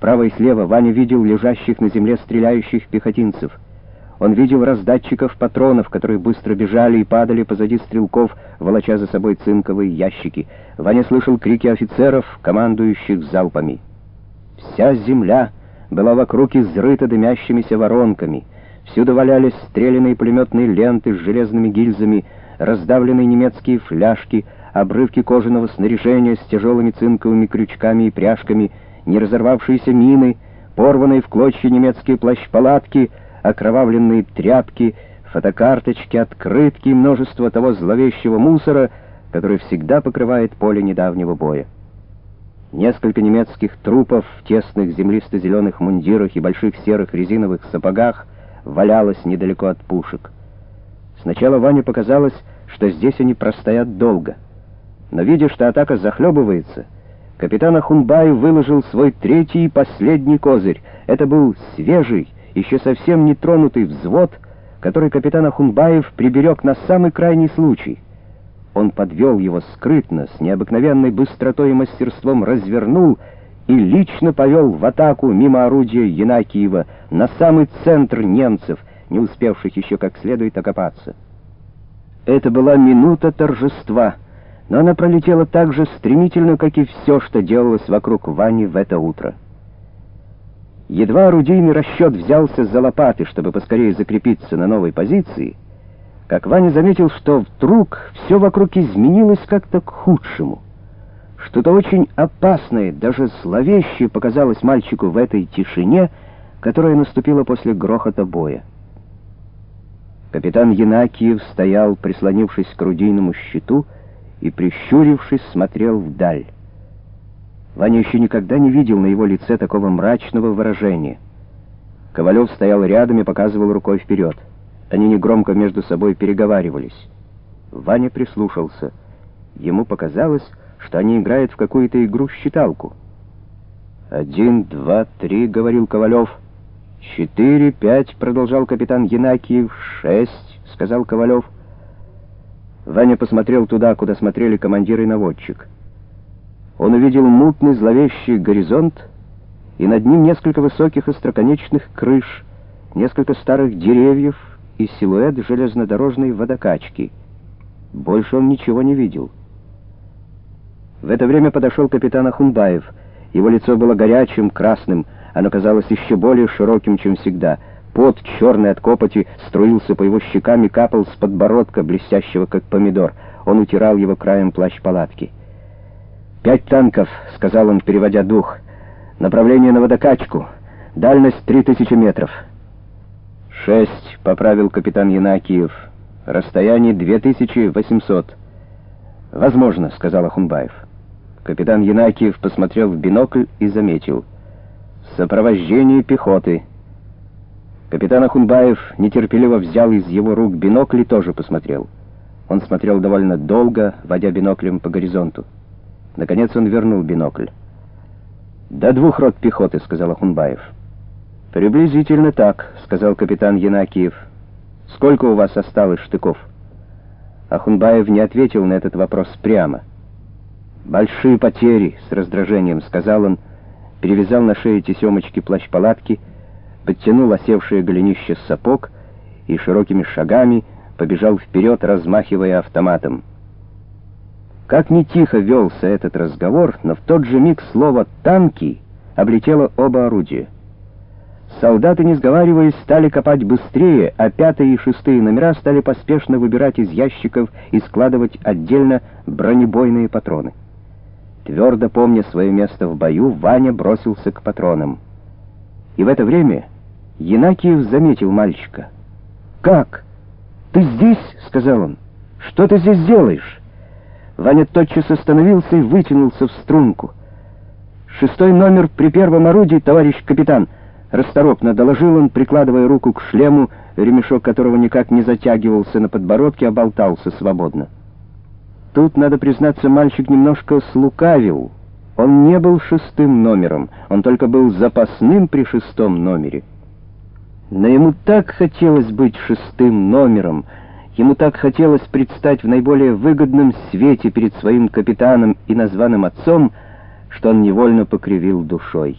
Справа и слева Ваня видел лежащих на земле стреляющих пехотинцев. Он видел раздатчиков патронов, которые быстро бежали и падали позади стрелков, волоча за собой цинковые ящики. Ваня слышал крики офицеров, командующих залпами. Вся земля была вокруг изрыта дымящимися воронками. Всюду валялись стрелянные пулеметные ленты с железными гильзами, раздавленные немецкие фляжки, обрывки кожаного снаряжения с тяжелыми цинковыми крючками и пряжками, не разорвавшиеся мины, порванные в клочья немецкие плащ-палатки, окровавленные тряпки, фотокарточки, открытки множество того зловещего мусора, который всегда покрывает поле недавнего боя. Несколько немецких трупов в тесных землисто-зеленых мундирах и больших серых резиновых сапогах валялось недалеко от пушек. Сначала Ване показалось, что здесь они простоят долго. Но видя, что атака захлебывается, капитан Ахунбай выложил свой третий и последний козырь. Это был свежий, еще совсем не тронутый взвод, который капитан Ахунбаев приберег на самый крайний случай — он подвел его скрытно, с необыкновенной быстротой и мастерством развернул и лично повел в атаку мимо орудия Янакиева на самый центр немцев, не успевших еще как следует окопаться. Это была минута торжества, но она пролетела так же стремительно, как и все, что делалось вокруг Вани в это утро. Едва орудийный расчет взялся за лопаты, чтобы поскорее закрепиться на новой позиции — как Ваня заметил, что вдруг все вокруг изменилось как-то к худшему. Что-то очень опасное, даже зловещее показалось мальчику в этой тишине, которая наступила после грохота боя. Капитан Янакиев стоял, прислонившись к рудийному щиту, и, прищурившись, смотрел вдаль. Ваня еще никогда не видел на его лице такого мрачного выражения. Ковалев стоял рядом и показывал рукой вперед. Они негромко между собой переговаривались. Ваня прислушался. Ему показалось, что они играют в какую-то игру-считалку. «Один, два, три», — говорил Ковалев. «Четыре, пять», — продолжал капитан Янакиев. «Шесть», — сказал Ковалев. Ваня посмотрел туда, куда смотрели командир и наводчик. Он увидел мутный зловещий горизонт, и над ним несколько высоких остроконечных крыш, несколько старых деревьев, и силуэт железнодорожной водокачки. Больше он ничего не видел. В это время подошел капитан Ахунбаев. Его лицо было горячим, красным, оно казалось еще более широким, чем всегда. Пот, черный от копоти, струился по его щекам и капал с подбородка, блестящего как помидор. Он утирал его краем плащ-палатки. «Пять танков», — сказал он, переводя дух. «Направление на водокачку. Дальность три тысячи метров». «Шесть», — поправил капитан Янакиев. «Расстояние 2800». «Возможно», — сказал Ахунбаев. Капитан Янакиев посмотрел в бинокль и заметил. «Сопровождение пехоты». Капитан Ахунбаев нетерпеливо взял из его рук бинокль и тоже посмотрел. Он смотрел довольно долго, водя биноклем по горизонту. Наконец он вернул бинокль. «До двух рот пехоты», — сказал Ахунбаев. «Приблизительно так», — сказал капитан Янакиев. «Сколько у вас осталось штыков?» Ахунбаев не ответил на этот вопрос прямо. «Большие потери», — с раздражением сказал он, перевязал на шее тесемочки плащ-палатки, подтянул осевшее голенище сапог и широкими шагами побежал вперед, размахивая автоматом. Как не тихо велся этот разговор, но в тот же миг слово «танки» облетело оба орудия. Солдаты, не сговариваясь, стали копать быстрее, а пятые и шестые номера стали поспешно выбирать из ящиков и складывать отдельно бронебойные патроны. Твердо помня свое место в бою, Ваня бросился к патронам. И в это время Янакиев заметил мальчика. «Как? Ты здесь?» — сказал он. «Что ты здесь делаешь?» Ваня тотчас остановился и вытянулся в струнку. «Шестой номер при первом орудии, товарищ капитан!» Расторопно доложил он, прикладывая руку к шлему, ремешок которого никак не затягивался на подбородке, а болтался свободно. Тут, надо признаться, мальчик немножко слукавил. Он не был шестым номером, он только был запасным при шестом номере. Но ему так хотелось быть шестым номером, ему так хотелось предстать в наиболее выгодном свете перед своим капитаном и названным отцом, что он невольно покривил душой.